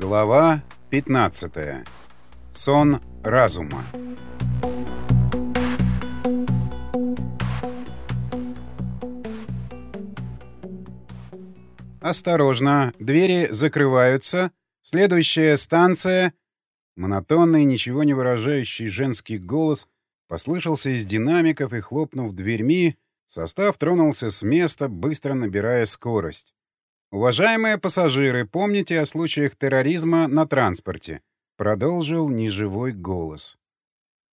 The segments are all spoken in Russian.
Глава 15. Сон разума. Осторожно, двери закрываются. Следующая станция. Монотонный, ничего не выражающий женский голос послышался из динамиков и, хлопнув дверьми, состав тронулся с места, быстро набирая скорость. «Уважаемые пассажиры, помните о случаях терроризма на транспорте», — продолжил неживой голос.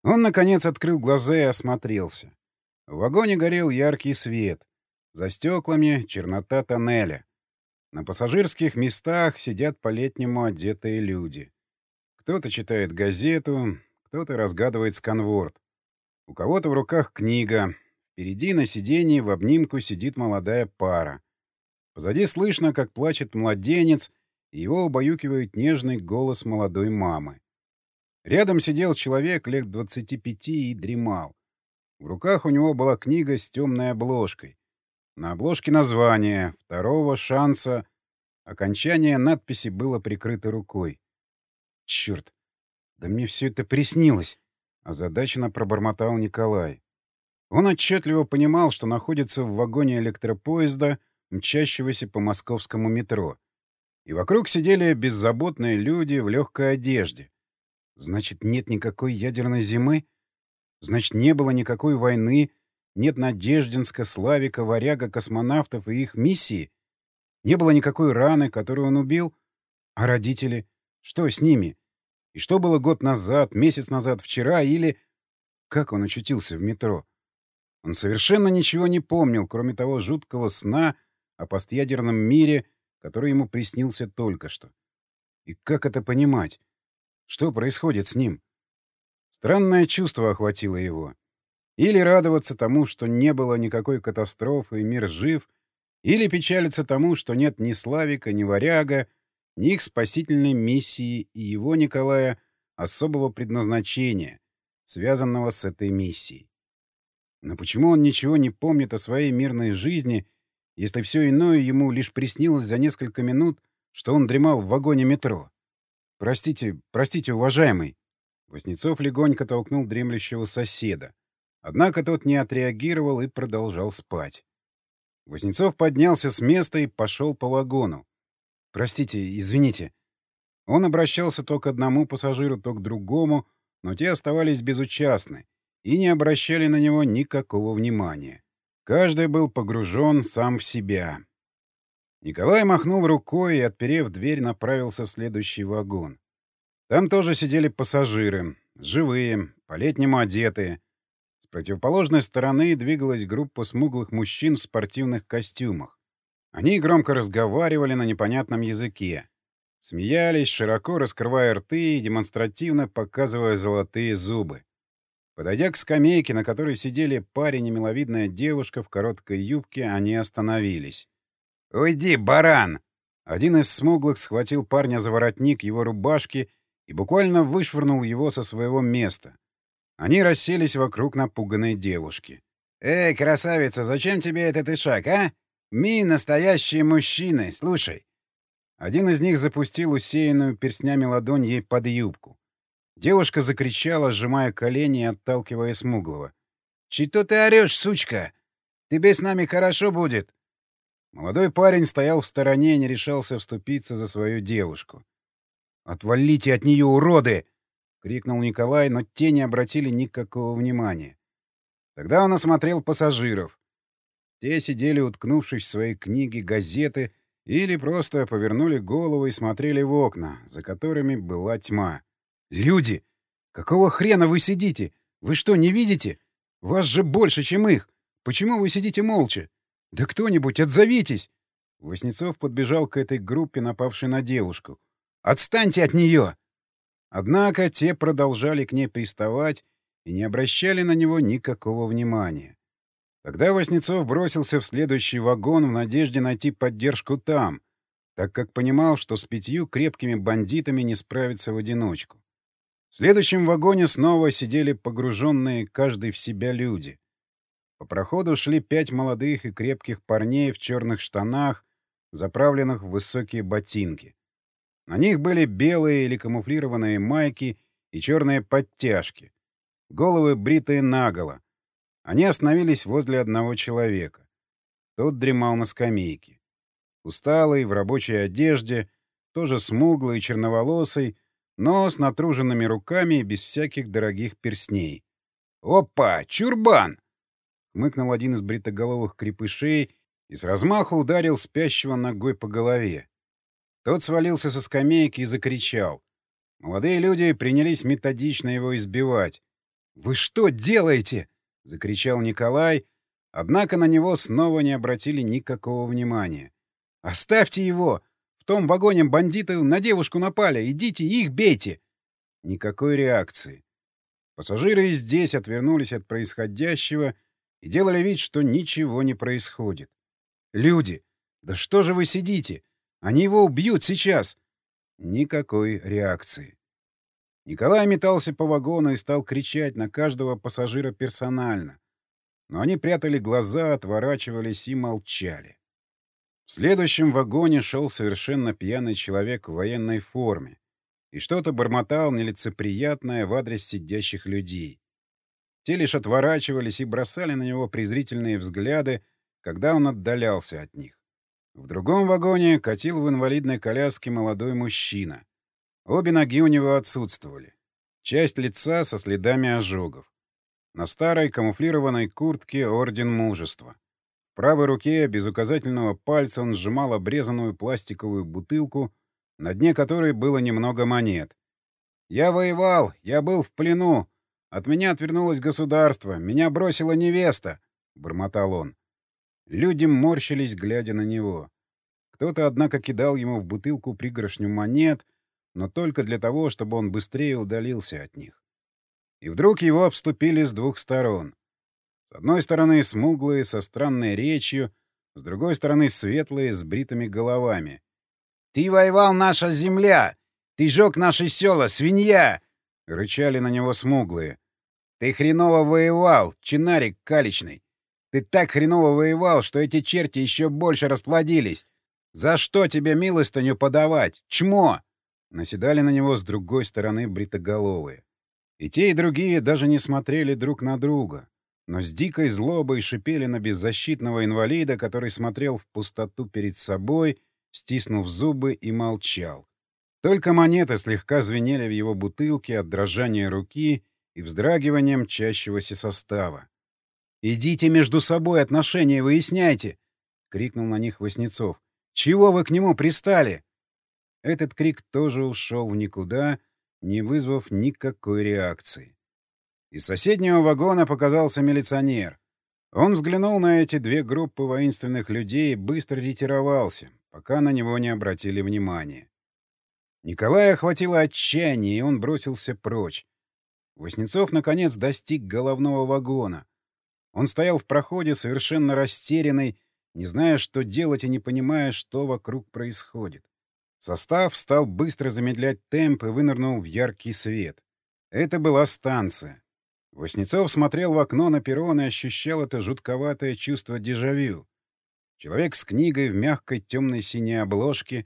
Он, наконец, открыл глаза и осмотрелся. В вагоне горел яркий свет. За стеклами — чернота тоннеля. На пассажирских местах сидят по-летнему одетые люди. Кто-то читает газету, кто-то разгадывает сканворд. У кого-то в руках книга. Впереди на сиденье в обнимку сидит молодая пара. Позади слышно, как плачет младенец, и его убаюкивает нежный голос молодой мамы. Рядом сидел человек лет 25 и дремал. В руках у него была книга с темной обложкой. На обложке название «Второго шанса». Окончание надписи было прикрыто рукой. «Черт! Да мне все это приснилось!» — озадаченно пробормотал Николай. Он отчетливо понимал, что находится в вагоне электропоезда — мчащегося по московскому метро. И вокруг сидели беззаботные люди в легкой одежде. Значит, нет никакой ядерной зимы? Значит, не было никакой войны, нет Надеждинска, Славика, Варяга, космонавтов и их миссии? Не было никакой раны, которую он убил? А родители? Что с ними? И что было год назад, месяц назад, вчера или... Как он очутился в метро? Он совершенно ничего не помнил, кроме того жуткого сна, о постъядерном мире, который ему приснился только что. И как это понимать? Что происходит с ним? Странное чувство охватило его. Или радоваться тому, что не было никакой катастрофы и мир жив, или печалиться тому, что нет ни Славика, ни Варяга, ни их спасительной миссии и его, Николая, особого предназначения, связанного с этой миссией. Но почему он ничего не помнит о своей мирной жизни если все иное ему лишь приснилось за несколько минут, что он дремал в вагоне метро. «Простите, простите, уважаемый!» Воснецов легонько толкнул дремлющего соседа. Однако тот не отреагировал и продолжал спать. Воснецов поднялся с места и пошел по вагону. «Простите, извините». Он обращался то к одному пассажиру, то к другому, но те оставались безучастны и не обращали на него никакого внимания. Каждый был погружен сам в себя. Николай махнул рукой и, отперев дверь, направился в следующий вагон. Там тоже сидели пассажиры, живые, по-летнему одетые. С противоположной стороны двигалась группа смуглых мужчин в спортивных костюмах. Они громко разговаривали на непонятном языке. Смеялись, широко раскрывая рты и демонстративно показывая золотые зубы. Подойдя к скамейке, на которой сидели парень и миловидная девушка в короткой юбке, они остановились. «Уйди, баран!» Один из смуглых схватил парня за воротник его рубашки и буквально вышвырнул его со своего места. Они расселись вокруг напуганной девушки. «Эй, красавица, зачем тебе этот ишак, а? Ми — настоящие мужчины, слушай!» Один из них запустил усеянную перстнями ладонь ей под юбку. Девушка закричала, сжимая колени и отталкивая смуглого. «Чито ты орешь, сучка? Тебе с нами хорошо будет!» Молодой парень стоял в стороне и не решался вступиться за свою девушку. «Отвалите от нее, уроды!» — крикнул Николай, но те не обратили никакого внимания. Тогда он осмотрел пассажиров. Те сидели, уткнувшись в свои книги, газеты или просто повернули голову и смотрели в окна, за которыми была тьма. «Люди! Какого хрена вы сидите? Вы что, не видите? Вас же больше, чем их! Почему вы сидите молча? Да кто-нибудь, отзовитесь!» Воснецов подбежал к этой группе, напавшей на девушку. «Отстаньте от нее!» Однако те продолжали к ней приставать и не обращали на него никакого внимания. Тогда Воснецов бросился в следующий вагон в надежде найти поддержку там, так как понимал, что с пятью крепкими бандитами не справиться в одиночку. В следующем вагоне снова сидели погруженные каждый в себя люди. По проходу шли пять молодых и крепких парней в черных штанах, заправленных в высокие ботинки. На них были белые или камуфлированные майки и черные подтяжки. Головы бритые наголо. Они остановились возле одного человека. Тот дремал на скамейке. Усталый, в рабочей одежде, тоже смуглый, черноволосый, но с натруженными руками и без всяких дорогих перстней. «Опа! Чурбан!» — хмыкнул один из бритоголовых крепышей и с размаху ударил спящего ногой по голове. Тот свалился со скамейки и закричал. Молодые люди принялись методично его избивать. «Вы что делаете?» — закричал Николай, однако на него снова не обратили никакого внимания. «Оставьте его! В том вагоне бандиты на девушку напали! Идите, их бейте!» Никакой реакции. Пассажиры здесь отвернулись от происходящего и делали вид, что ничего не происходит. «Люди! Да что же вы сидите? Они его убьют сейчас!» Никакой реакции. Николай метался по вагону и стал кричать на каждого пассажира персонально. Но они прятали глаза, отворачивались и молчали. В следующем вагоне шел совершенно пьяный человек в военной форме и что-то бормотал нелицеприятное в адрес сидящих людей. Те лишь отворачивались и бросали на него презрительные взгляды, когда он отдалялся от них. В другом вагоне катил в инвалидной коляске молодой мужчина. Обе ноги у него отсутствовали. Часть лица со следами ожогов. На старой камуфлированной куртке Орден Мужества. В правой руке без указательного пальца он сжимал обрезанную пластиковую бутылку, на дне которой было немного монет. «Я воевал, я был в плену. От меня отвернулось государство, меня бросила невеста», — бормотал он. Люди морщились, глядя на него. Кто-то, однако, кидал ему в бутылку пригоршню монет, но только для того, чтобы он быстрее удалился от них. И вдруг его обступили с двух сторон. С одной стороны смуглые, со странной речью, с другой стороны светлые, с бритыми головами. «Ты воевал, наша земля! Ты жег наши села, свинья!» — рычали на него смуглые. «Ты хреново воевал, чинарик каличный! Ты так хреново воевал, что эти черти еще больше расплодились! За что тебе милостыню подавать? Чмо!» Наседали на него с другой стороны бритоголовые. И те, и другие даже не смотрели друг на друга, но с дикой злобой шипели на беззащитного инвалида, который смотрел в пустоту перед собой, стиснув зубы и молчал. Только монеты слегка звенели в его бутылке от дрожания руки и вздрагивания мчащегося состава. «Идите между собой отношения выясняйте!» — крикнул на них Васнецов. «Чего вы к нему пристали?» Этот крик тоже ушел в никуда, не вызвав никакой реакции. Из соседнего вагона показался милиционер. Он взглянул на эти две группы воинственных людей и быстро ретировался, пока на него не обратили внимания. Николая охватило отчаяние, и он бросился прочь. Воснецов, наконец, достиг головного вагона. Он стоял в проходе, совершенно растерянный, не зная, что делать и не понимая, что вокруг происходит. Состав стал быстро замедлять темп и вынырнул в яркий свет. Это была станция. Воснецов смотрел в окно на перрон и ощущал это жутковатое чувство дежавю. Человек с книгой в мягкой темной синей обложке,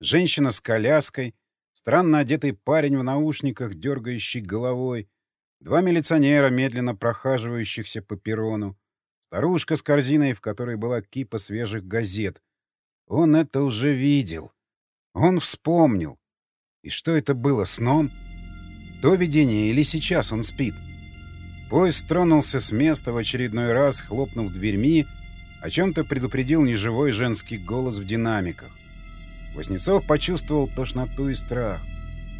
женщина с коляской, странно одетый парень в наушниках, дергающий головой, два милиционера, медленно прохаживающихся по перрону, старушка с корзиной, в которой была кипа свежих газет. Он это уже видел. Он вспомнил. И что это было, сном? То видение или сейчас он спит? Поезд тронулся с места в очередной раз, хлопнув дверьми, о чем-то предупредил неживой женский голос в динамиках. Воснецов почувствовал тошноту и страх.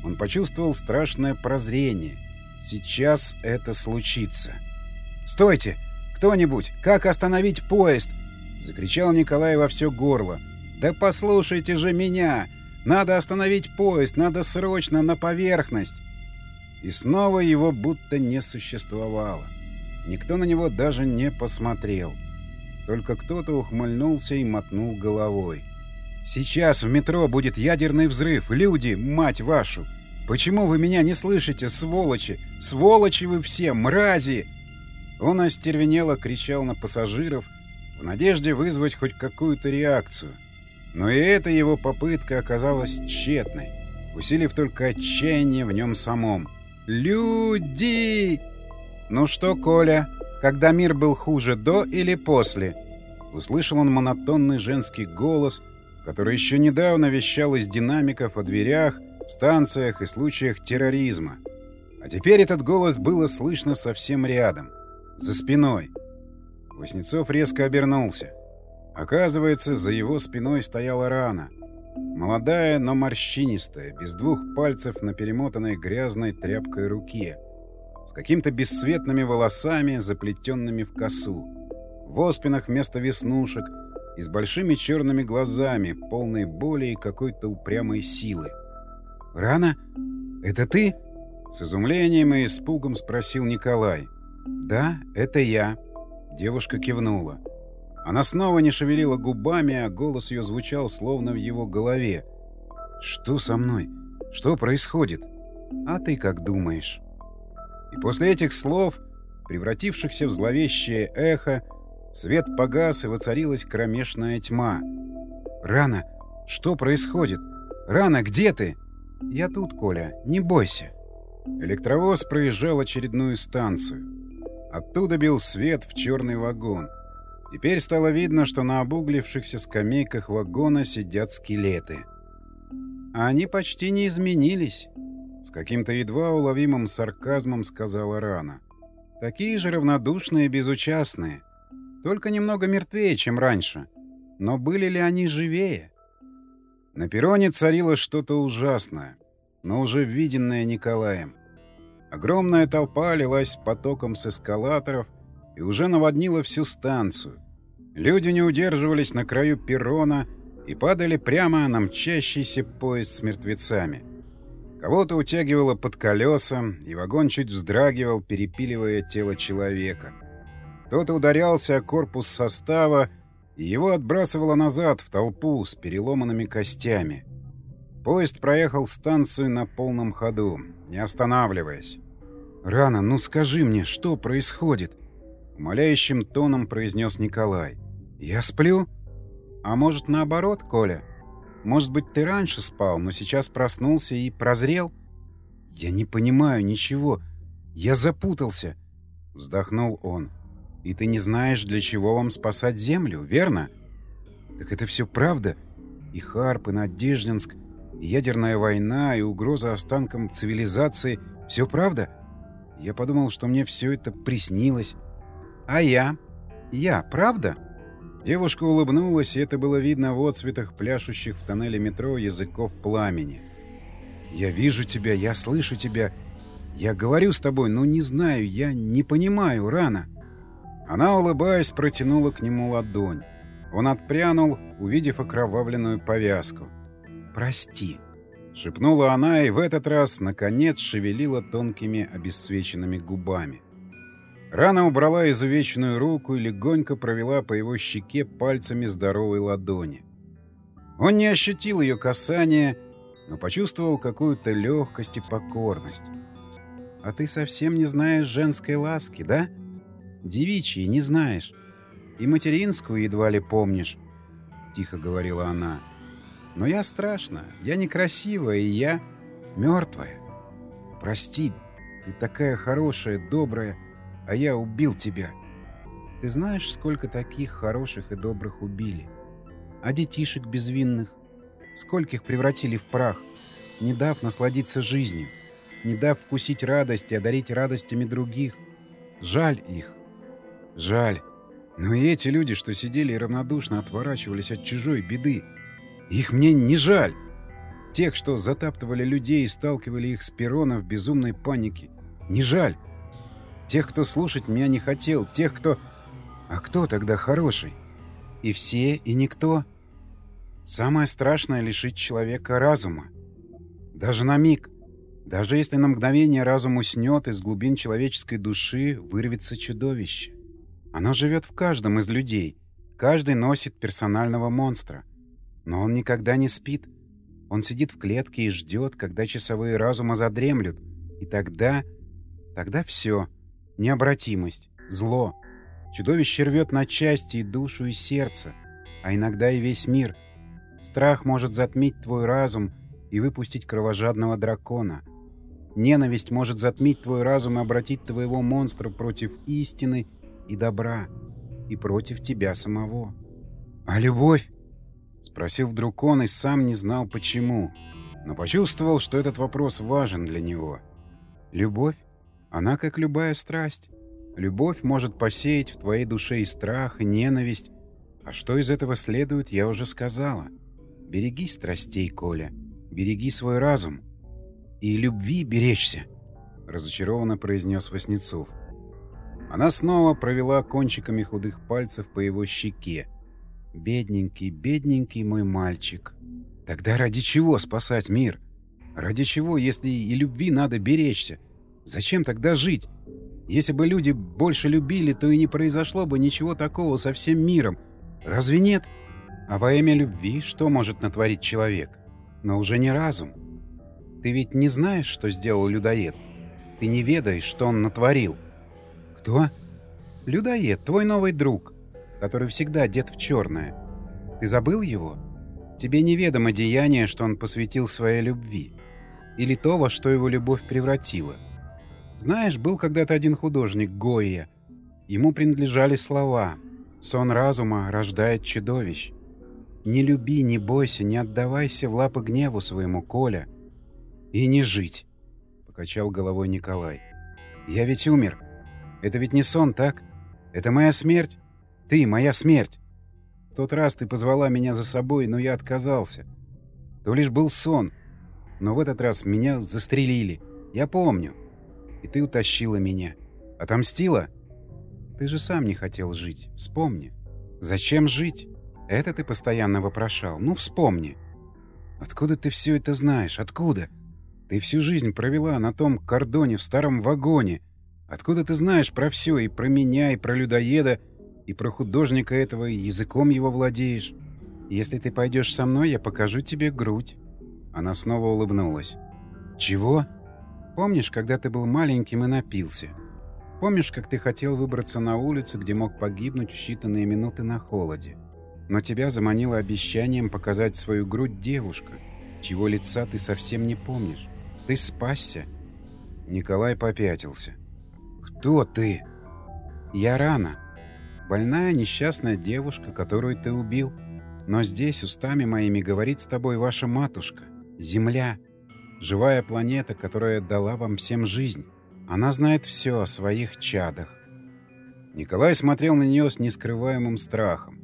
Он почувствовал страшное прозрение. Сейчас это случится. «Стойте! Кто-нибудь! Как остановить поезд?» — закричал Николай во все горло. «Да послушайте же меня! Надо остановить поезд, надо срочно на поверхность. И снова его будто не существовало. Никто на него даже не посмотрел. Только кто-то ухмыльнулся и мотнул головой. «Сейчас в метро будет ядерный взрыв. Люди, мать вашу! Почему вы меня не слышите, сволочи? Сволочи вы все, мрази!» Он остервенело кричал на пассажиров в надежде вызвать хоть какую-то реакцию. Но и эта его попытка оказалась тщетной. усилив только отчаяние в нем самом. «Люди!» «Ну что, Коля, когда мир был хуже, до или после?» Услышал он монотонный женский голос, который еще недавно вещал из динамиков о дверях, станциях и случаях терроризма. А теперь этот голос было слышно совсем рядом, за спиной. Воснецов резко обернулся. Оказывается, за его спиной стояла рана. Молодая, но морщинистая, без двух пальцев на перемотанной грязной тряпкой руке. С какими-то бесцветными волосами, заплетенными в косу. В оспинах вместо веснушек и с большими черными глазами, полной боли и какой-то упрямой силы. «Рана? Это ты?» С изумлением и испугом спросил Николай. «Да, это я». Девушка кивнула. Она снова не шевелила губами, а голос ее звучал словно в его голове. «Что со мной? Что происходит? А ты как думаешь?» И после этих слов, превратившихся в зловещее эхо, свет погас и воцарилась кромешная тьма. «Рана! Что происходит? Рана, где ты?» «Я тут, Коля, не бойся». Электровоз проезжал очередную станцию. Оттуда бил свет в черный вагон. Теперь стало видно, что на обуглившихся скамейках вагона сидят скелеты. А они почти не изменились. С каким-то едва уловимым сарказмом сказала Рана. Такие же равнодушные и безучастные. Только немного мертвее, чем раньше. Но были ли они живее? На перроне царило что-то ужасное, но уже виденное Николаем. Огромная толпа лилась потоком с эскалаторов и уже наводнила всю станцию. Люди не удерживались на краю перрона и падали прямо на мчащийся поезд с мертвецами. Кого-то утягивало под колеса, и вагон чуть вздрагивал, перепиливая тело человека. Кто-то ударялся о корпус состава, и его отбрасывало назад в толпу с переломанными костями. Поезд проехал станцию на полном ходу, не останавливаясь. «Рано, ну скажи мне, что происходит?» Умоляющим тоном произнес Николай. «Я сплю?» «А может, наоборот, Коля? Может быть, ты раньше спал, но сейчас проснулся и прозрел?» «Я не понимаю ничего. Я запутался», — вздохнул он. И ты не знаешь, для чего вам спасать Землю, верно? Так это все правда? И Харп, и Надеждинск, и ядерная война, и угроза останкам цивилизации — все правда? Я подумал, что мне все это приснилось. А я? Я, правда? Девушка улыбнулась, и это было видно в отцветах пляшущих в тоннеле метро языков пламени. «Я вижу тебя, я слышу тебя. Я говорю с тобой, но не знаю, я не понимаю, рано». Она, улыбаясь, протянула к нему ладонь. Он отпрянул, увидев окровавленную повязку. «Прости», — шепнула она и в этот раз, наконец, шевелила тонкими обесцвеченными губами. Рана убрала изувеченную руку и легонько провела по его щеке пальцами здоровой ладони. Он не ощутил ее касания, но почувствовал какую-то легкость и покорность. «А ты совсем не знаешь женской ласки, да?» Девичьей не знаешь. И материнскую едва ли помнишь, — тихо говорила она. Но я страшна, я некрасивая, и я мертвая. Прости, ты такая хорошая, добрая, а я убил тебя. Ты знаешь, сколько таких хороших и добрых убили? А детишек безвинных? Скольких превратили в прах, не дав насладиться жизнью, не дав вкусить радость и одарить радостями других? Жаль их. Жаль. Но и эти люди, что сидели и равнодушно отворачивались от чужой беды, их мне не жаль. Тех, что затаптывали людей и сталкивали их с перрона в безумной панике, не жаль. Тех, кто слушать меня не хотел, тех, кто... А кто тогда хороший? И все, и никто. Самое страшное — лишить человека разума. Даже на миг. Даже если на мгновение разум уснет, из глубин человеческой души вырвется чудовище. Оно живет в каждом из людей. Каждый носит персонального монстра. Но он никогда не спит. Он сидит в клетке и ждет, когда часовые разума задремлют. И тогда... Тогда все. Необратимость. Зло. Чудовище рвет на части и душу, и сердце. А иногда и весь мир. Страх может затмить твой разум, и выпустить кровожадного дракона. Ненависть может затмить твой разум и обратить твоего монстра против истины и добра, и против тебя самого. А любовь? Спросил вдруг он и сам не знал почему, но почувствовал, что этот вопрос важен для него. Любовь? Она как любая страсть. Любовь может посеять в твоей душе и страх, и ненависть. А что из этого следует, я уже сказала. Береги страстей, Коля. Береги свой разум. И любви беречься, — разочарованно произнес Васнецов. Она снова провела кончиками худых пальцев по его щеке. Бедненький, бедненький мой мальчик. Тогда ради чего спасать мир? Ради чего, если и любви надо беречься? Зачем тогда жить? Если бы люди больше любили, то и не произошло бы ничего такого со всем миром. Разве нет? А во имя любви что может натворить человек? Но уже не разум. Ты ведь не знаешь, что сделал людоед? Ты не ведаешь, что он натворил. Кто? Людоед, твой новый друг который всегда одет в черное. Ты забыл его? Тебе неведомо деяние, что он посвятил своей любви. Или то, во что его любовь превратила. Знаешь, был когда-то один художник, Гойя. Ему принадлежали слова «Сон разума рождает чудовищ». «Не люби, не бойся, не отдавайся в лапы гневу своему, Коля». «И не жить», — покачал головой Николай. «Я ведь умер. Это ведь не сон, так? Это моя смерть. Ты — моя смерть. В тот раз ты позвала меня за собой, но я отказался. То лишь был сон. Но в этот раз меня застрелили. Я помню. И ты утащила меня. Отомстила? Ты же сам не хотел жить. Вспомни. Зачем жить? Это ты постоянно вопрошал. Ну, вспомни. Откуда ты все это знаешь? Откуда? Ты всю жизнь провела на том кордоне в старом вагоне. Откуда ты знаешь про все, и про меня, и про людоеда, и про художника этого, языком его владеешь. Если ты пойдешь со мной, я покажу тебе грудь». Она снова улыбнулась. «Чего?» «Помнишь, когда ты был маленьким и напился? Помнишь, как ты хотел выбраться на улицу, где мог погибнуть в считанные минуты на холоде? Но тебя заманило обещанием показать свою грудь девушка, чего лица ты совсем не помнишь. Ты спасся». Николай попятился. «Кто ты?» «Я рано. Больная, несчастная девушка, которую ты убил. Но здесь устами моими говорит с тобой ваша матушка, Земля, живая планета, которая дала вам всем жизнь. Она знает все о своих чадах. Николай смотрел на нее с нескрываемым страхом.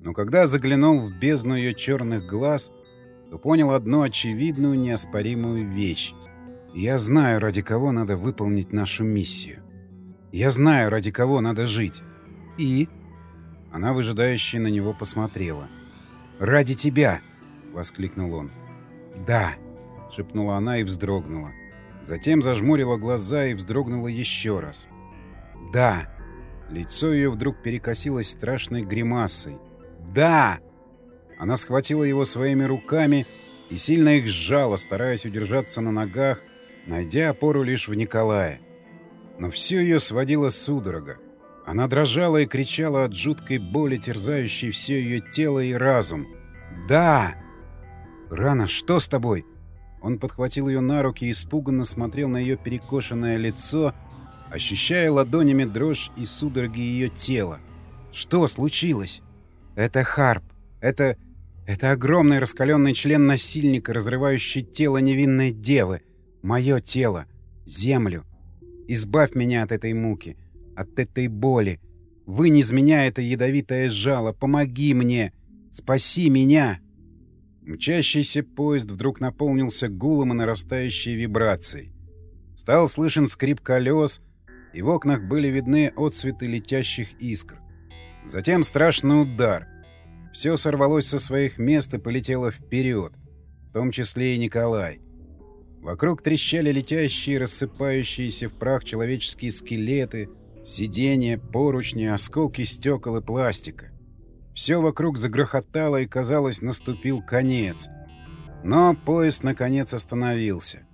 Но когда заглянул в бездну ее черных глаз, то понял одну очевидную, неоспоримую вещь. Я знаю, ради кого надо выполнить нашу миссию. Я знаю, ради кого надо жить. «И?» Она выжидающе на него посмотрела. «Ради тебя!» — воскликнул он. «Да!» — шепнула она и вздрогнула. Затем зажмурила глаза и вздрогнула еще раз. «Да!» Лицо ее вдруг перекосилось страшной гримасой. «Да!» Она схватила его своими руками и сильно их сжала, стараясь удержаться на ногах, найдя опору лишь в Николае. Но все ее сводило судорога. Она дрожала и кричала от жуткой боли, терзающей все ее тело и разум. «Да!» «Рана, что с тобой?» Он подхватил ее на руки и испуганно смотрел на ее перекошенное лицо, ощущая ладонями дрожь и судороги ее тела. «Что случилось?» «Это Харп. Это... это огромный раскаленный член насильника, разрывающий тело невинной девы. Мое тело. Землю. Избавь меня от этой муки от этой боли. Вынь из меня это ядовитое жало. Помоги мне. Спаси меня. Мчащийся поезд вдруг наполнился гулом и нарастающей вибрацией. Стал слышен скрип колес, и в окнах были видны отсветы летящих искр. Затем страшный удар. Все сорвалось со своих мест и полетело вперед, в том числе и Николай. Вокруг трещали летящие, рассыпающиеся в прах человеческие скелеты — Сиденья, поручни, осколки стекол и пластика. Все вокруг загрохотало и, казалось, наступил конец. Но поезд, наконец, остановился.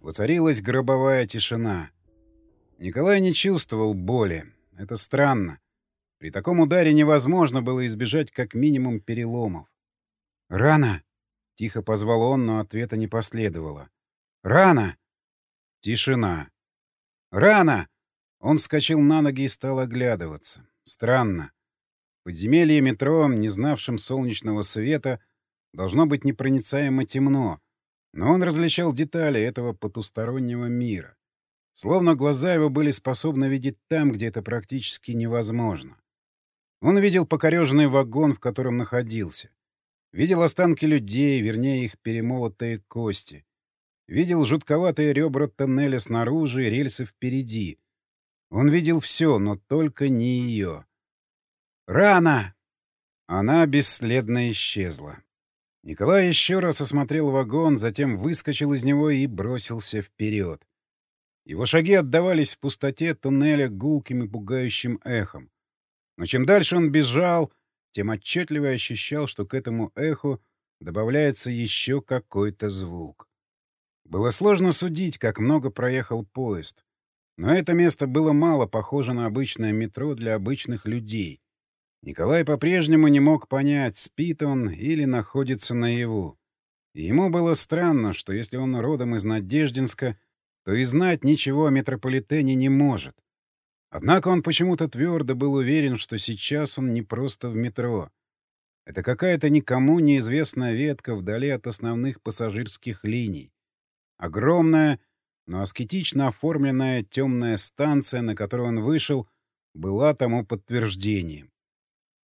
Воцарилась гробовая тишина. Николай не чувствовал боли. Это странно. При таком ударе невозможно было избежать как минимум переломов. «Рано!» — тихо позвал он, но ответа не последовало. «Рано!» Тишина. «Рано!» Он вскочил на ноги и стал оглядываться. Странно. Подземелье метро, не знавшим солнечного света, должно быть непроницаемо темно, но он различал детали этого потустороннего мира. Словно глаза его были способны видеть там, где это практически невозможно. Он видел покореженный вагон, в котором находился. Видел останки людей, вернее, их перемолотые кости. Видел жутковатые ребра тоннеля снаружи и рельсы впереди. Он видел все, но только не ее. «Рано!» Она бесследно исчезла. Николай еще раз осмотрел вагон, затем выскочил из него и бросился вперед. Его шаги отдавались в пустоте туннеля гулким и пугающим эхом. Но чем дальше он бежал, тем отчетливо ощущал, что к этому эху добавляется еще какой-то звук. Было сложно судить, как много проехал поезд. Но это место было мало похоже на обычное метро для обычных людей. Николай по-прежнему не мог понять, спит он или находится наяву. И ему было странно, что если он родом из Надеждинска, то и знать ничего о метрополитене не может. Однако он почему-то твердо был уверен, что сейчас он не просто в метро. Это какая-то никому неизвестная ветка вдали от основных пассажирских линий. Огромная, но аскетично оформленная темная станция, на которую он вышел, была тому подтверждением.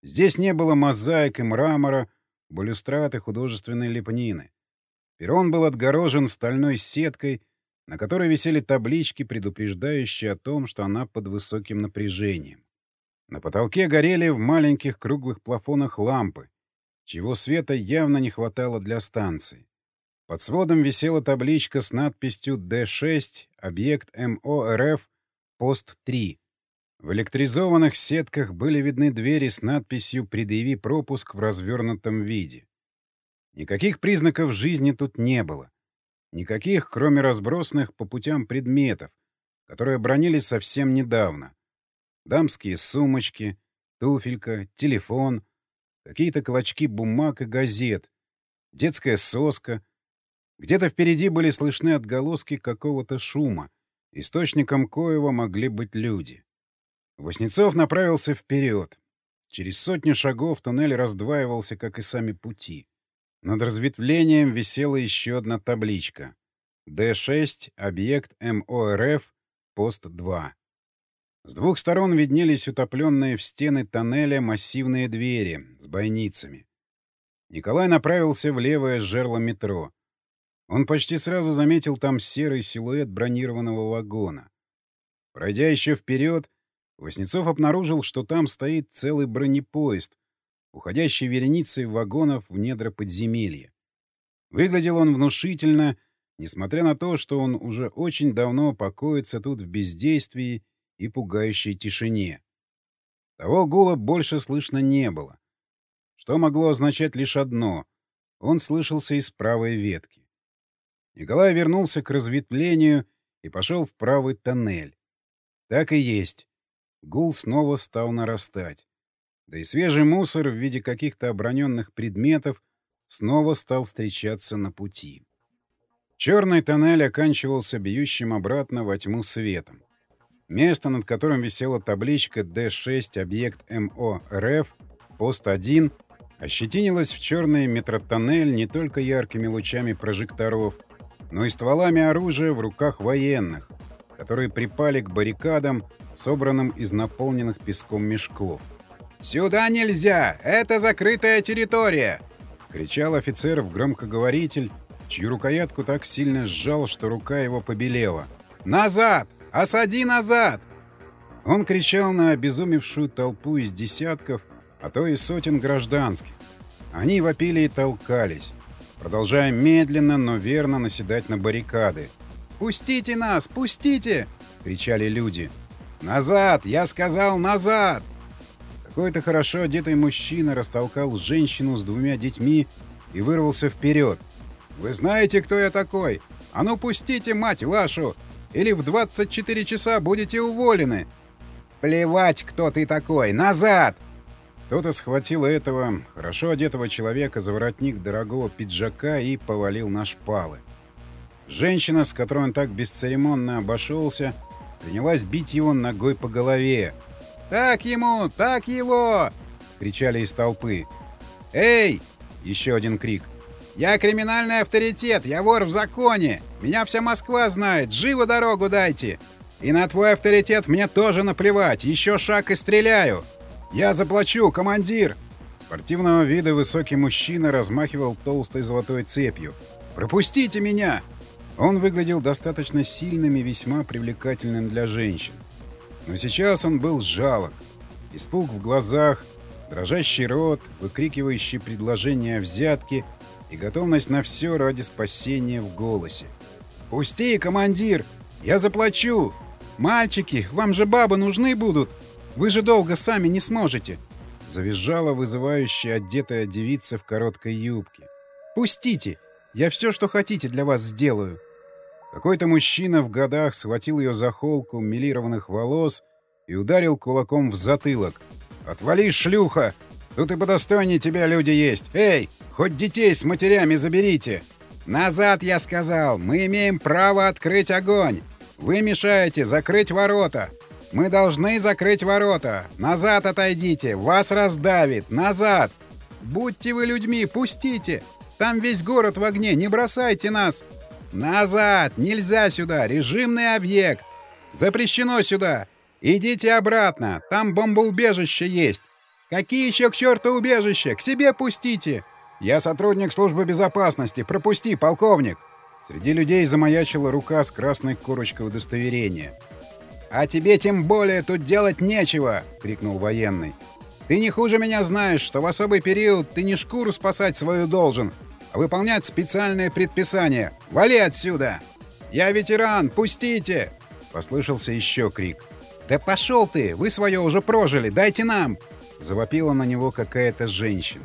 Здесь не было мозаик и мрамора, балюстрат и художественной лепнины. Перрон был отгорожен стальной сеткой, на которой висели таблички, предупреждающие о том, что она под высоким напряжением. На потолке горели в маленьких круглых плафонах лампы, чего света явно не хватало для станции. Под сводом висела табличка с надписью «Д6, объект МОРФ, пост 3». В электризованных сетках были видны двери с надписью «Предъяви пропуск» в развернутом виде. Никаких признаков жизни тут не было. Никаких, кроме разбросанных по путям предметов, которые бронились совсем недавно. Дамские сумочки, туфелька, телефон, какие-то клочки бумаг и газет, детская соска. Где-то впереди были слышны отголоски какого-то шума. Источником коего могли быть люди. Воснецов направился вперед. Через сотню шагов туннель раздваивался, как и сами пути. Над разветвлением висела еще одна табличка. Д-6, объект МОРФ, пост 2. С двух сторон виднелись утопленные в стены тоннеля массивные двери с бойницами. Николай направился в левое жерло метро. Он почти сразу заметил там серый силуэт бронированного вагона. Пройдя еще вперед, Воснецов обнаружил, что там стоит целый бронепоезд, уходящий вереницей вагонов в недра подземелья. Выглядел он внушительно, несмотря на то, что он уже очень давно покоится тут в бездействии и пугающей тишине. Того гула больше слышно не было. Что могло означать лишь одно — он слышался из правой ветки. Николай вернулся к разветвлению и пошел в правый тоннель. Так и есть. Гул снова стал нарастать. Да и свежий мусор в виде каких-то оброненных предметов снова стал встречаться на пути. Черный тоннель оканчивался бьющим обратно во тьму светом. Место, над которым висела табличка D6 объект МО РФ, пост 1, ощетинилось в черный метротоннель не только яркими лучами прожекторов, но и стволами оружия в руках военных, которые припали к баррикадам, собранным из наполненных песком мешков. «Сюда нельзя! Это закрытая территория!» — кричал офицер в громкоговоритель, чью рукоятку так сильно сжал, что рука его побелела. «Назад! Осади назад!» Он кричал на обезумевшую толпу из десятков, а то и сотен гражданских. Они вопили и толкались, продолжая медленно, но верно наседать на баррикады. «Пустите нас! Пустите!» — кричали люди. «Назад! Я сказал, назад!» Какой-то хорошо одетый мужчина растолкал женщину с двумя детьми и вырвался вперед. «Вы знаете, кто я такой? А ну пустите, мать вашу! Или в 24 часа будете уволены!» «Плевать, кто ты такой! Назад!» — Кто-то схватил этого хорошо одетого человека за воротник дорогого пиджака и повалил на шпалы. Женщина, с которой он так бесцеремонно обошелся, принялась бить его ногой по голове. «Так ему! Так его!» — кричали из толпы. «Эй!» — еще один крик. «Я криминальный авторитет! Я вор в законе! Меня вся Москва знает! Живо дорогу дайте! И на твой авторитет мне тоже наплевать! Еще шаг и стреляю!» «Я заплачу, командир!» Спортивного вида высокий мужчина размахивал толстой золотой цепью. «Пропустите меня!» Он выглядел достаточно сильным и весьма привлекательным для женщин. Но сейчас он был жалок. Испуг в глазах, дрожащий рот, выкрикивающий предложение о взятке и готовность на все ради спасения в голосе. «Пусти, командир! Я заплачу! Мальчики, вам же бабы нужны будут!» Вы же долго сами не сможете!» Завизжала вызывающая одетая девица в короткой юбке. «Пустите! Я все, что хотите, для вас сделаю!» Какой-то мужчина в годах схватил ее за холку милированных волос и ударил кулаком в затылок. «Отвали, шлюха! Тут и подостойнее тебя люди есть! Эй, хоть детей с матерями заберите!» «Назад, я сказал! Мы имеем право открыть огонь! Вы мешаете закрыть ворота! Мы должны закрыть ворота. Назад отойдите. Вас раздавит. Назад. Будьте вы людьми, пустите. Там весь город в огне. Не бросайте нас. Назад. Нельзя сюда. Режимный объект. Запрещено сюда. Идите обратно. Там бомбоубежище есть. Какие еще к черту убежища? К себе пустите. Я сотрудник службы безопасности. Пропусти, полковник. Среди людей замаячила рука с красной корочкой удостоверения. «А тебе тем более тут делать нечего!» — крикнул военный. «Ты не хуже меня знаешь, что в особый период ты не шкуру спасать свою должен, а выполнять специальные предписания. Вали отсюда!» «Я ветеран! Пустите!» — послышался еще крик. «Да пошел ты! Вы свое уже прожили! Дайте нам!» — завопила на него какая-то женщина.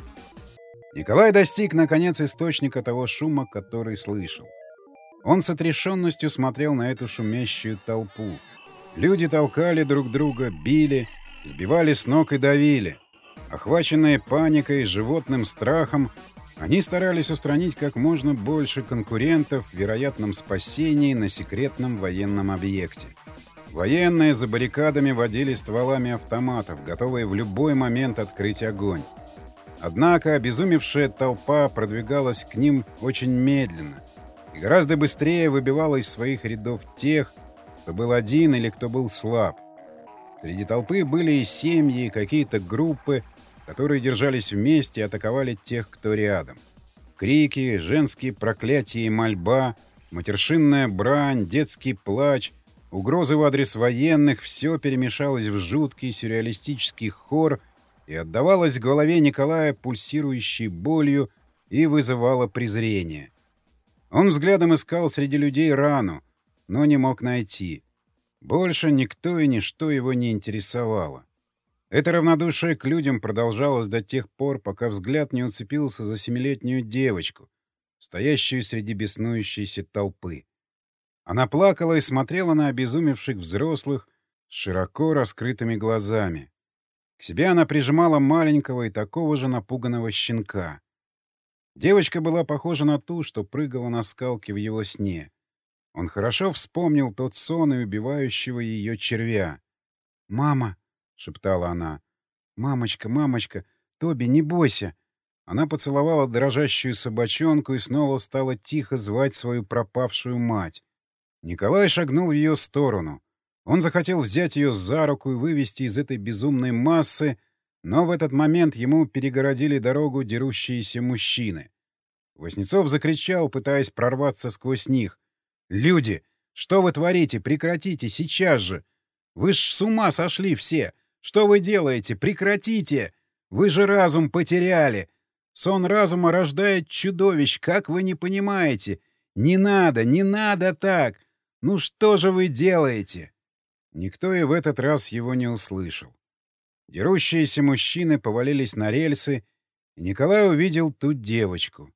Николай достиг, наконец, источника того шума, который слышал. Он с отрешенностью смотрел на эту шумящую толпу. Люди толкали друг друга, били, сбивали с ног и давили. Охваченные паникой, животным страхом, они старались устранить как можно больше конкурентов в вероятном спасении на секретном военном объекте. Военные за баррикадами водили стволами автоматов, готовые в любой момент открыть огонь. Однако обезумевшая толпа продвигалась к ним очень медленно и гораздо быстрее выбивала из своих рядов тех, кто был один или кто был слаб. Среди толпы были и семьи, и какие-то группы, которые держались вместе и атаковали тех, кто рядом. Крики, женские проклятия и мольба, матершинная брань, детский плач, угрозы в адрес военных — все перемешалось в жуткий сюрреалистический хор и отдавалось в голове Николая пульсирующей болью и вызывало презрение. Он взглядом искал среди людей рану, но не мог найти. Больше никто и ничто его не интересовало. Это равнодушие к людям продолжалось до тех пор, пока взгляд не уцепился за семилетнюю девочку, стоящую среди беснующейся толпы. Она плакала и смотрела на обезумевших взрослых с широко раскрытыми глазами. К себе она прижимала маленького и такого же напуганного щенка. Девочка была похожа на ту, что прыгала на скалке в его сне. Он хорошо вспомнил тот сон и убивающего ее червя. «Мама!» — шептала она. «Мамочка, мамочка! Тоби, не бойся!» Она поцеловала дрожащую собачонку и снова стала тихо звать свою пропавшую мать. Николай шагнул в ее сторону. Он захотел взять ее за руку и вывести из этой безумной массы, но в этот момент ему перегородили дорогу дерущиеся мужчины. Воснецов закричал, пытаясь прорваться сквозь них. «Люди, что вы творите? Прекратите, сейчас же! Вы ж с ума сошли все! Что вы делаете? Прекратите! Вы же разум потеряли! Сон разума рождает чудовищ, как вы не понимаете? Не надо, не надо так! Ну что же вы делаете?» Никто и в этот раз его не услышал. Дерущиеся мужчины повалились на рельсы, и Николай увидел ту девочку.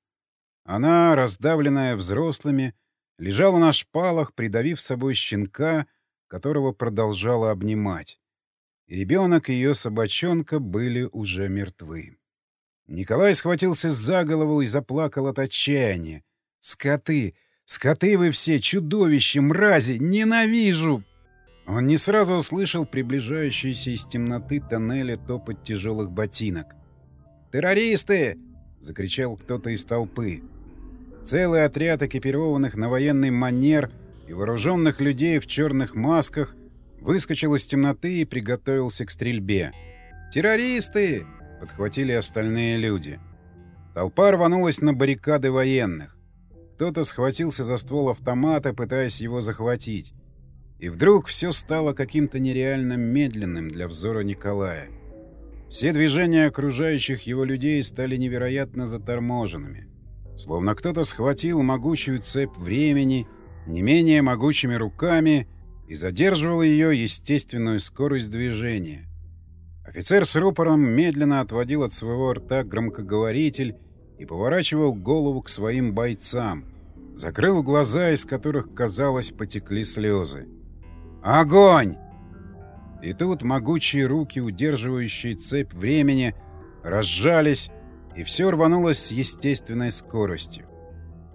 Она, раздавленная взрослыми, лежала на шпалах, придавив с собой щенка, которого продолжала обнимать. и ребенок и ее собачонка были уже мертвы. Николай схватился за голову и заплакал от отчаяния. «Скоты! Скоты вы все! Чудовища! Мрази! Ненавижу!» Он не сразу услышал приближающийся из темноты тоннеля топот тяжелых ботинок. «Террористы!» — закричал кто-то из толпы. Целый отряд экипированных на военный манер и вооруженных людей в черных масках выскочил из темноты и приготовился к стрельбе. «Террористы!» — подхватили остальные люди. Толпа рванулась на баррикады военных. Кто-то схватился за ствол автомата, пытаясь его захватить. И вдруг все стало каким-то нереально медленным для взора Николая. Все движения окружающих его людей стали невероятно заторможенными. Словно кто-то схватил могучую цепь времени не менее могучими руками и задерживал ее естественную скорость движения. Офицер с рупором медленно отводил от своего рта громкоговоритель и поворачивал голову к своим бойцам. Закрыл глаза, из которых, казалось, потекли слезы. «Огонь!» И тут могучие руки, удерживающие цепь времени, разжались, и все рванулось с естественной скоростью.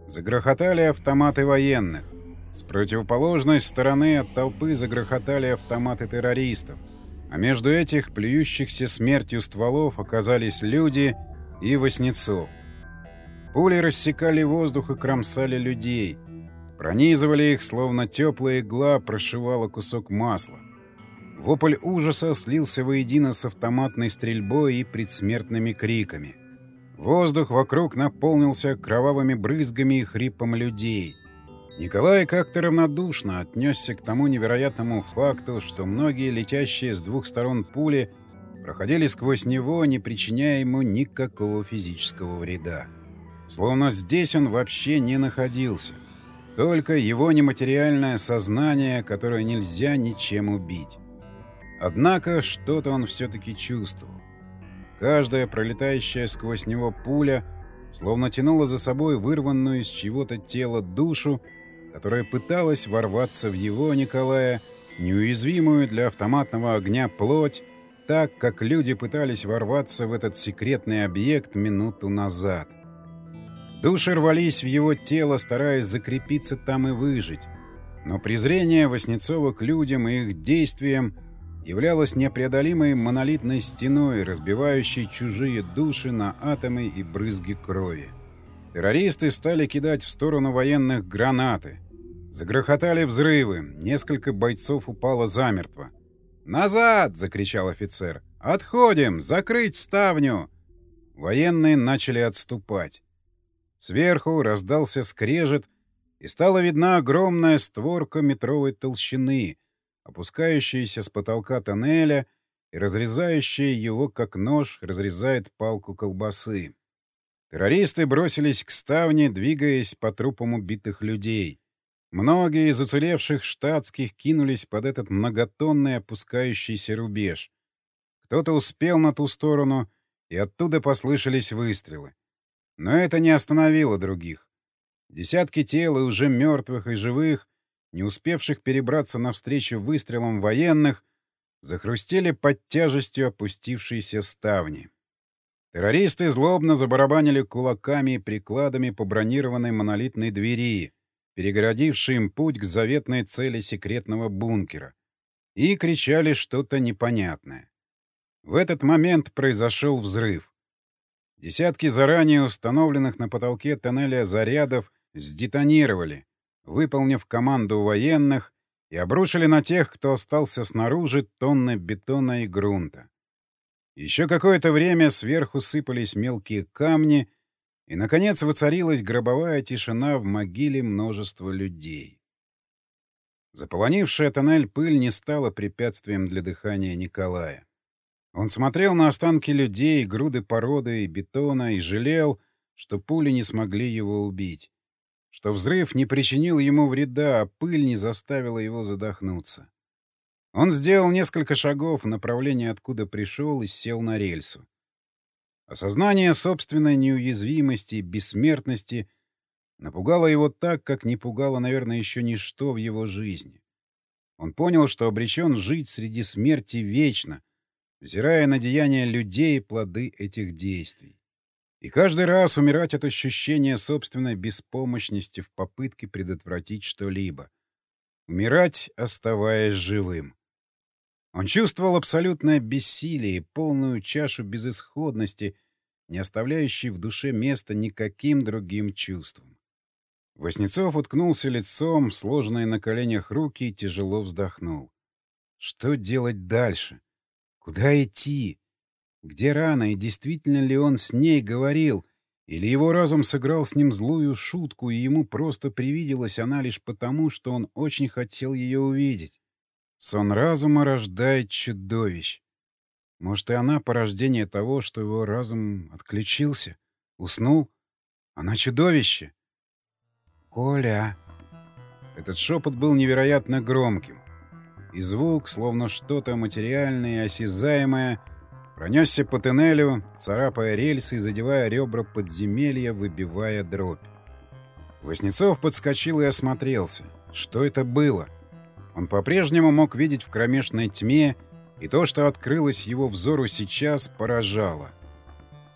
Загрохотали автоматы военных. С противоположной стороны от толпы загрохотали автоматы террористов. А между этих плюющихся смертью стволов оказались люди и Васнецов. Пули рассекали воздух и кромсали людей. Пронизывали их, словно теплая игла прошивала кусок масла. Вопль ужаса слился воедино с автоматной стрельбой и предсмертными криками. Воздух вокруг наполнился кровавыми брызгами и хрипом людей. Николай как-то равнодушно отнесся к тому невероятному факту, что многие летящие с двух сторон пули проходили сквозь него, не причиняя ему никакого физического вреда. Словно здесь он вообще не находился. Только его нематериальное сознание, которое нельзя ничем убить. Однако что-то он все-таки чувствовал. Каждая пролетающая сквозь него пуля словно тянула за собой вырванную из чего-то тела душу, которая пыталась ворваться в его, Николая, неуязвимую для автоматного огня плоть, так, как люди пытались ворваться в этот секретный объект минуту назад. Души рвались в его тело, стараясь закрепиться там и выжить. Но презрение Васнецова к людям и их действиям являлось непреодолимой монолитной стеной, разбивающей чужие души на атомы и брызги крови. Террористы стали кидать в сторону военных гранаты. Загрохотали взрывы, несколько бойцов упало замертво. «Назад!» — закричал офицер. «Отходим! Закрыть ставню!» Военные начали отступать. Сверху раздался скрежет, и стала видна огромная створка метровой толщины, опускающаяся с потолка тоннеля и разрезающая его, как нож разрезает палку колбасы. Террористы бросились к ставне, двигаясь по трупам убитых людей. Многие из уцелевших штатских кинулись под этот многотонный опускающийся рубеж. Кто-то успел на ту сторону, и оттуда послышались выстрелы. Но это не остановило других. Десятки тел и уже мертвых и живых, не успевших перебраться навстречу выстрелам военных, захрустели под тяжестью опустившейся ставни. Террористы злобно забарабанили кулаками и прикладами по бронированной монолитной двери, перегородившей им путь к заветной цели секретного бункера, и кричали что-то непонятное. В этот момент произошел взрыв. Десятки заранее установленных на потолке тоннеля зарядов сдетонировали, выполнив команду военных, и обрушили на тех, кто остался снаружи, тонны бетона и грунта. Еще какое-то время сверху сыпались мелкие камни, и, наконец, воцарилась гробовая тишина в могиле множества людей. Заполонившая тоннель пыль не стала препятствием для дыхания Николая. Он смотрел на останки людей, груды породы и бетона и жалел, что пули не смогли его убить, что взрыв не причинил ему вреда, а пыль не заставила его задохнуться. Он сделал несколько шагов в направлении, откуда пришел, и сел на рельсу. Осознание собственной неуязвимости бессмертности напугало его так, как не пугало, наверное, еще ничто в его жизни. Он понял, что обречен жить среди смерти вечно, взирая на деяния людей и плоды этих действий. И каждый раз умирать от ощущения собственной беспомощности в попытке предотвратить что-либо. Умирать, оставаясь живым. Он чувствовал абсолютное бессилие полную чашу безысходности, не оставляющей в душе места никаким другим чувствам. Воснецов уткнулся лицом, сложенные на коленях руки, и тяжело вздохнул. Что делать дальше? Куда идти? Где рана, и действительно ли он с ней говорил? Или его разум сыграл с ним злую шутку, и ему просто привиделась она лишь потому, что он очень хотел ее увидеть? Сон разума рождает чудовищ. Может, и она порождение того, что его разум отключился, уснул? Она чудовище. «Коля!» Этот шепот был невероятно громким. И звук, словно что-то материальное и осязаемое, Пронесся по тоннелю, царапая рельсы и задевая ребра подземелья, выбивая дробь. Воснецов подскочил и осмотрелся. Что это было? Он по-прежнему мог видеть в кромешной тьме, и то, что открылось его взору сейчас, поражало.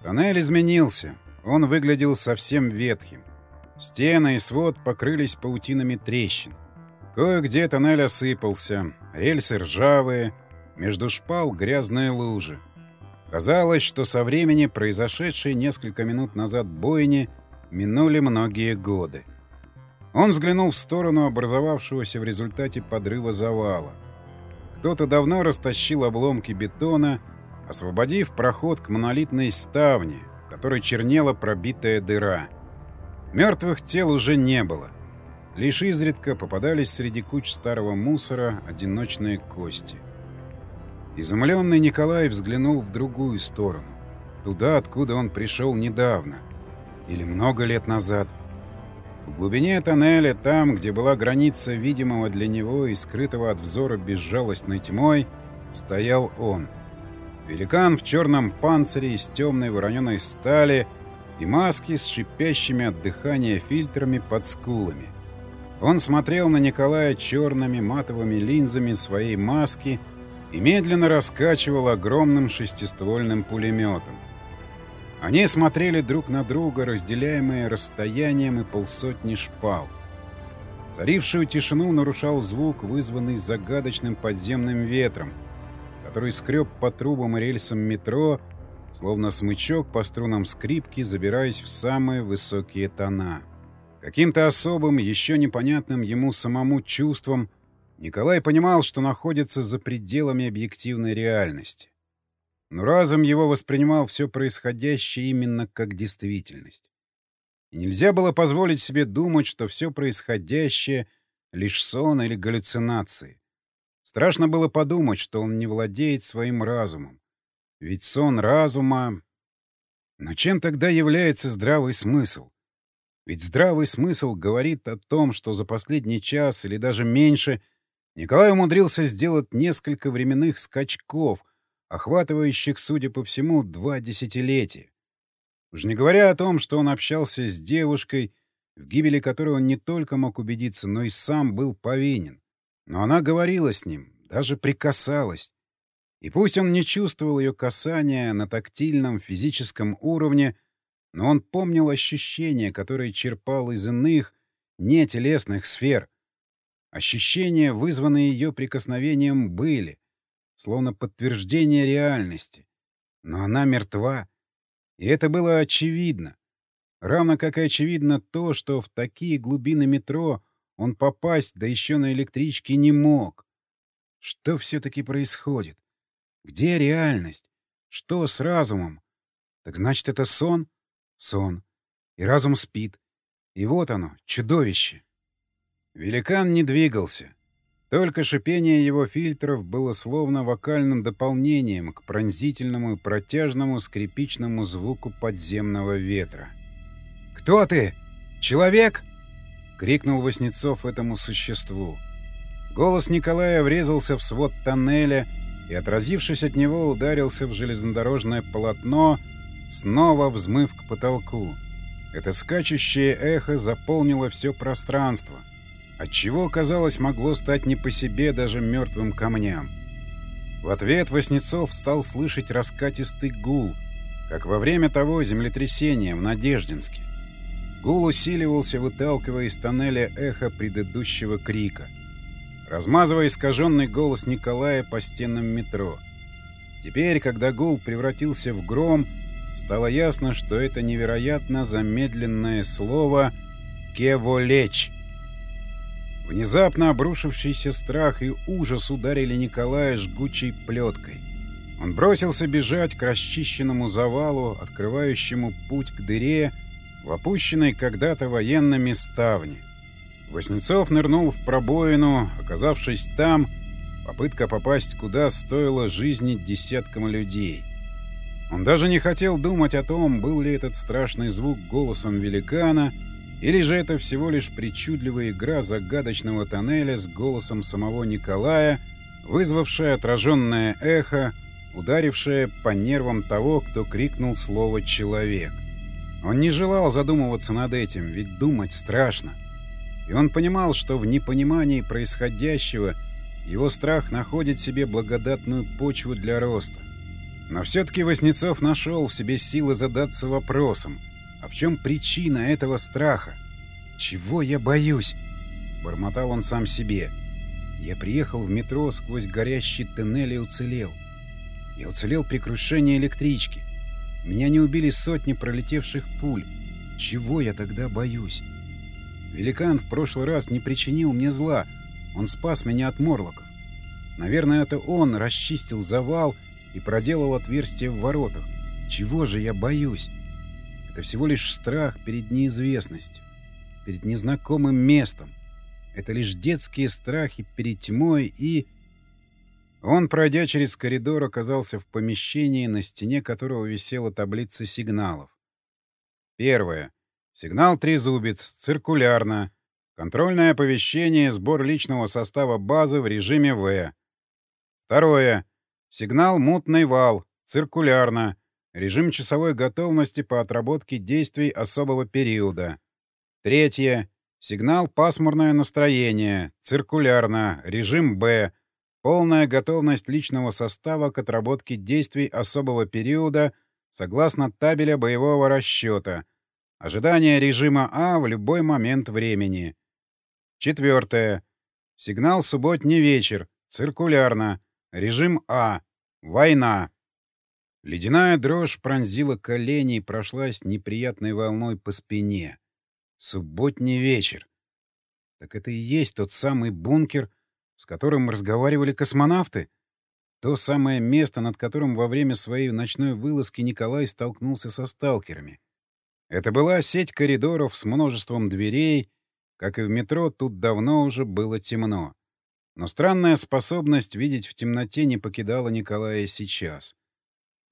Тоннель изменился. Он выглядел совсем ветхим. Стены и свод покрылись паутинами трещин. Кое-где тоннель осыпался, рельсы ржавые, между шпал грязные лужи. Казалось, что со времени произошедшей несколько минут назад бойни минули многие годы. Он взглянул в сторону образовавшегося в результате подрыва завала. Кто-то давно растащил обломки бетона, освободив проход к монолитной ставне, в которой чернела пробитая дыра. Мертвых тел уже не было. Лишь изредка попадались среди куч старого мусора одиночные кости. Изумленный Николай взглянул в другую сторону. Туда, откуда он пришел недавно. Или много лет назад. В глубине тоннеля, там, где была граница видимого для него и скрытого от взора безжалостной тьмой, стоял он. Великан в черном панцире из темной вороненой стали и маски с шипящими от дыхания фильтрами под скулами. Он смотрел на Николая черными матовыми линзами своей маски — и медленно раскачивал огромным шестиствольным пулеметом. Они смотрели друг на друга, разделяемые расстоянием и полсотни шпал. Царившую тишину нарушал звук, вызванный загадочным подземным ветром, который скреб по трубам и рельсам метро, словно смычок по струнам скрипки, забираясь в самые высокие тона. Каким-то особым, еще непонятным ему самому чувством — Николай понимал, что находится за пределами объективной реальности. Но разум его воспринимал все происходящее именно как действительность. И нельзя было позволить себе думать, что все происходящее — лишь сон или галлюцинации. Страшно было подумать, что он не владеет своим разумом. Ведь сон разума... Но чем тогда является здравый смысл? Ведь здравый смысл говорит о том, что за последний час или даже меньше — Николай умудрился сделать несколько временных скачков, охватывающих, судя по всему, два десятилетия. Уж не говоря о том, что он общался с девушкой, в гибели которой он не только мог убедиться, но и сам был повинен. Но она говорила с ним, даже прикасалась. И пусть он не чувствовал ее касания на тактильном физическом уровне, но он помнил ощущения, которые черпал из иных, нетелесных сфер — Ощущения, вызванные ее прикосновением, были, словно подтверждение реальности. Но она мертва. И это было очевидно. Равно как и очевидно то, что в такие глубины метро он попасть, да еще на электричке, не мог. Что все-таки происходит? Где реальность? Что с разумом? Так значит, это сон? Сон. И разум спит. И вот оно, чудовище. Великан не двигался. Только шипение его фильтров было словно вокальным дополнением к пронзительному и протяжному скрипичному звуку подземного ветра. «Кто ты? Человек?» — крикнул Васнецов этому существу. Голос Николая врезался в свод тоннеля и, отразившись от него, ударился в железнодорожное полотно, снова взмыв к потолку. Это скачущее эхо заполнило все пространство — отчего, казалось, могло стать не по себе даже мертвым камням. В ответ Васнецов стал слышать раскатистый гул, как во время того землетрясения в Надеждинске. Гул усиливался, выталкивая из тоннеля эхо предыдущего крика, размазывая искаженный голос Николая по стенам метро. Теперь, когда гул превратился в гром, стало ясно, что это невероятно замедленное слово «кеволечь». Внезапно обрушившийся страх и ужас ударили Николая жгучей плеткой. Он бросился бежать к расчищенному завалу, открывающему путь к дыре, в опущенной когда-то военными ставни. Воснецов нырнул в пробоину, оказавшись там, попытка попасть куда стоила жизни десяткам людей. Он даже не хотел думать о том, был ли этот страшный звук голосом великана, или же это всего лишь причудливая игра загадочного тоннеля с голосом самого Николая, вызвавшая отраженное эхо, ударившее по нервам того, кто крикнул слово «человек». Он не желал задумываться над этим, ведь думать страшно. И он понимал, что в непонимании происходящего его страх находит себе благодатную почву для роста. Но все-таки Воснецов нашел в себе силы задаться вопросом, а в чем причина этого страха? «Чего я боюсь?» — бормотал он сам себе. «Я приехал в метро сквозь горящий тоннель и уцелел. Я уцелел при крушении электрички. Меня не убили сотни пролетевших пуль. Чего я тогда боюсь? Великан в прошлый раз не причинил мне зла. Он спас меня от морлоков. Наверное, это он расчистил завал и проделал отверстие в воротах. Чего же я боюсь? Это всего лишь страх перед неизвестностью, перед незнакомым местом. Это лишь детские страхи перед тьмой и... Он, пройдя через коридор, оказался в помещении, на стене которого висела таблица сигналов. Первое. Сигнал «Трезубец», циркулярно. Контрольное оповещение, сбор личного состава базы в режиме В. Второе. Сигнал «Мутный вал», циркулярно. Режим часовой готовности по отработке действий особого периода. Третье. Сигнал «Пасмурное настроение», циркулярно. Режим «Б». Полная готовность личного состава к отработке действий особого периода согласно табеля боевого расчета. Ожидание режима А в любой момент времени. Четвертое. Сигнал «Субботний вечер». Циркулярно. Режим А. Война. Ледяная дрожь пронзила колени и прошлась неприятной волной по спине. Субботний вечер. Так это и есть тот самый бункер, с которым разговаривали космонавты? То самое место, над которым во время своей ночной вылазки Николай столкнулся со сталкерами. Это была сеть коридоров с множеством дверей, как и в метро, тут давно уже было темно. Но странная способность видеть в темноте не покидала Николая сейчас.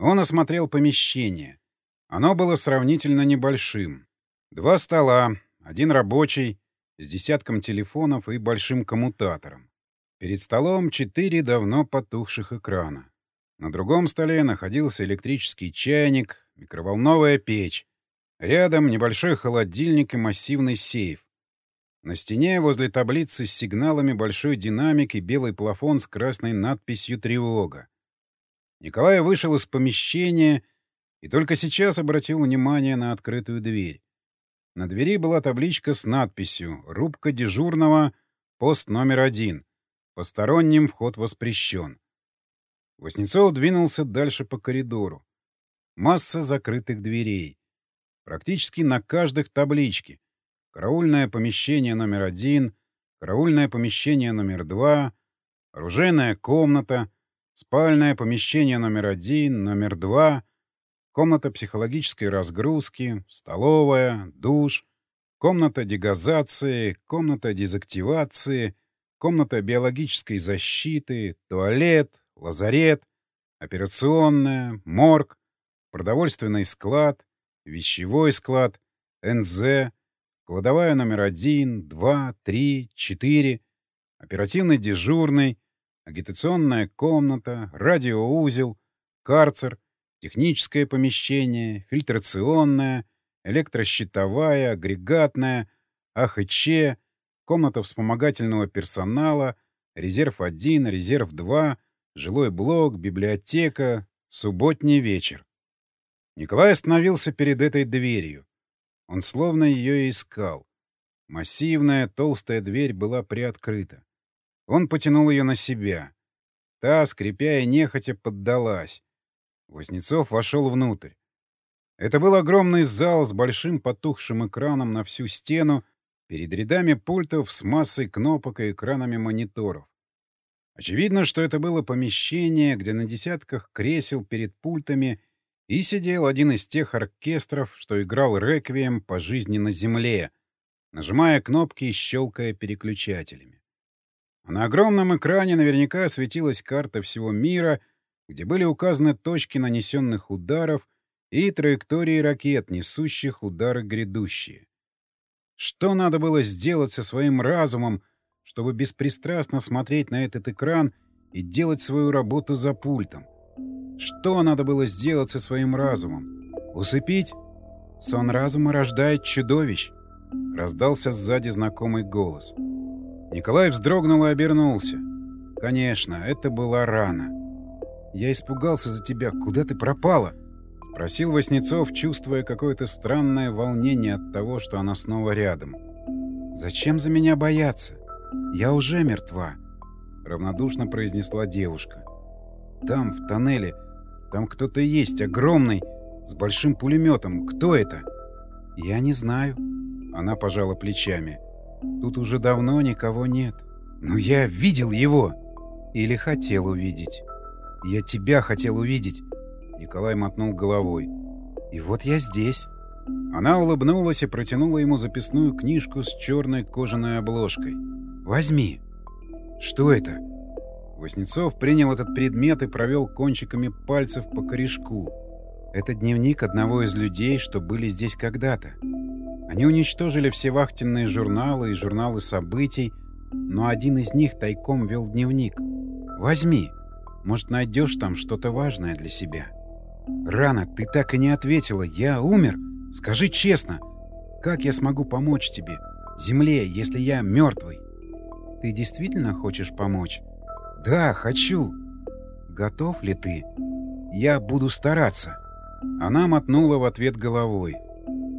Он осмотрел помещение. Оно было сравнительно небольшим. Два стола, один рабочий, с десятком телефонов и большим коммутатором. Перед столом четыре давно потухших экрана. На другом столе находился электрический чайник, микроволновая печь. Рядом небольшой холодильник и массивный сейф. На стене возле таблицы с сигналами большой динамик и белый плафон с красной надписью «Тревога». Николай вышел из помещения и только сейчас обратил внимание на открытую дверь. На двери была табличка с надписью «Рубка дежурного, пост номер один». Посторонним вход воспрещен. Воснецов двинулся дальше по коридору. Масса закрытых дверей. Практически на каждых табличке. Караульное помещение номер один, караульное помещение номер два, оружейная комната, спальное помещение номер один, номер два, комната психологической разгрузки, столовая, душ, комната дегазации, комната дезактивации — комната биологической защиты, туалет, лазарет, операционная, морг, продовольственный склад, вещевой склад, НЗ, кладовая номер один, два, три, четыре, оперативный дежурный, агитационная комната, радиоузел, карцер, техническое помещение, фильтрационное, электрощитовая, агрегатная, АХЧ, комната вспомогательного персонала, резерв-1, резерв-2, жилой блок, библиотека, субботний вечер. Николай остановился перед этой дверью. Он словно ее искал. Массивная, толстая дверь была приоткрыта. Он потянул ее на себя. Та, скрипя и нехотя, поддалась. Вознецов вошел внутрь. Это был огромный зал с большим потухшим экраном на всю стену, перед рядами пультов с массой кнопок и экранами мониторов. Очевидно, что это было помещение, где на десятках кресел перед пультами и сидел один из тех оркестров, что играл реквием по жизни на земле, нажимая кнопки и щелкая переключателями. На огромном экране наверняка светилась карта всего мира, где были указаны точки нанесенных ударов и траектории ракет, несущих удары грядущие. Что надо было сделать со своим разумом, чтобы беспристрастно смотреть на этот экран и делать свою работу за пультом? Что надо было сделать со своим разумом? Усыпить? Сон разума рождает чудовищ. Раздался сзади знакомый голос. Николай вздрогнул и обернулся. Конечно, это была рана. Я испугался за тебя. Куда ты пропала? — спросил Васнецов, чувствуя какое-то странное волнение от того, что она снова рядом. «Зачем за меня бояться? Я уже мертва», — равнодушно произнесла девушка. «Там, в тоннеле, там кто-то есть, огромный, с большим пулеметом. Кто это?» «Я не знаю», — она пожала плечами. «Тут уже давно никого нет». «Но я видел его!» «Или хотел увидеть». «Я тебя хотел увидеть. Николай мотнул головой. «И вот я здесь». Она улыбнулась и протянула ему записную книжку с черной кожаной обложкой. «Возьми». «Что это?» Воснецов принял этот предмет и провел кончиками пальцев по корешку. Это дневник одного из людей, что были здесь когда-то. Они уничтожили все вахтенные журналы и журналы событий, но один из них тайком вел дневник. «Возьми. Может, найдешь там что-то важное для себя». «Рано, ты так и не ответила. Я умер. Скажи честно. Как я смогу помочь тебе, Земле, если я мертвый?» «Ты действительно хочешь помочь?» «Да, хочу». «Готов ли ты?» «Я буду стараться». Она мотнула в ответ головой.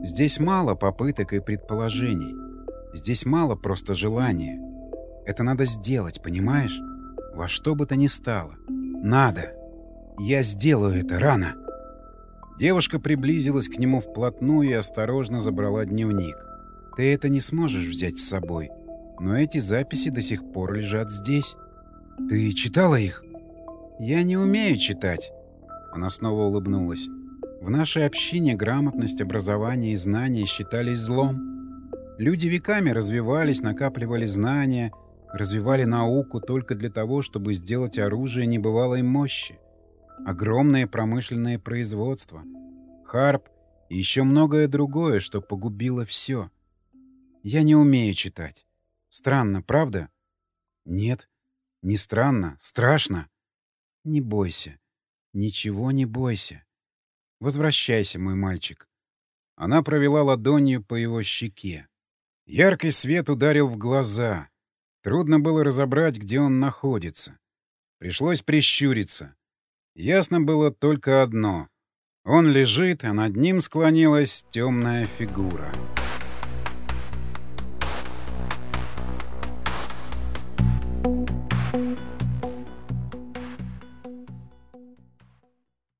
«Здесь мало попыток и предположений. Здесь мало просто желания. Это надо сделать, понимаешь? Во что бы то ни стало. Надо!» Я сделаю это рано. Девушка приблизилась к нему вплотную и осторожно забрала дневник. Ты это не сможешь взять с собой, но эти записи до сих пор лежат здесь. Ты читала их? Я не умею читать. Она снова улыбнулась. В нашей общине грамотность, образование и знания считались злом. Люди веками развивались, накапливали знания, развивали науку только для того, чтобы сделать оружие небывалой мощи огромные промышленные производства, харп и еще многое другое, что погубило все. Я не умею читать. Странно, правда? Нет, не странно, страшно. Не бойся. Ничего не бойся. Возвращайся, мой мальчик. Она провела ладонью по его щеке. Яркий свет ударил в глаза. Трудно было разобрать, где он находится. Пришлось прищуриться. Ясно было только одно. Он лежит, а над ним склонилась темная фигура.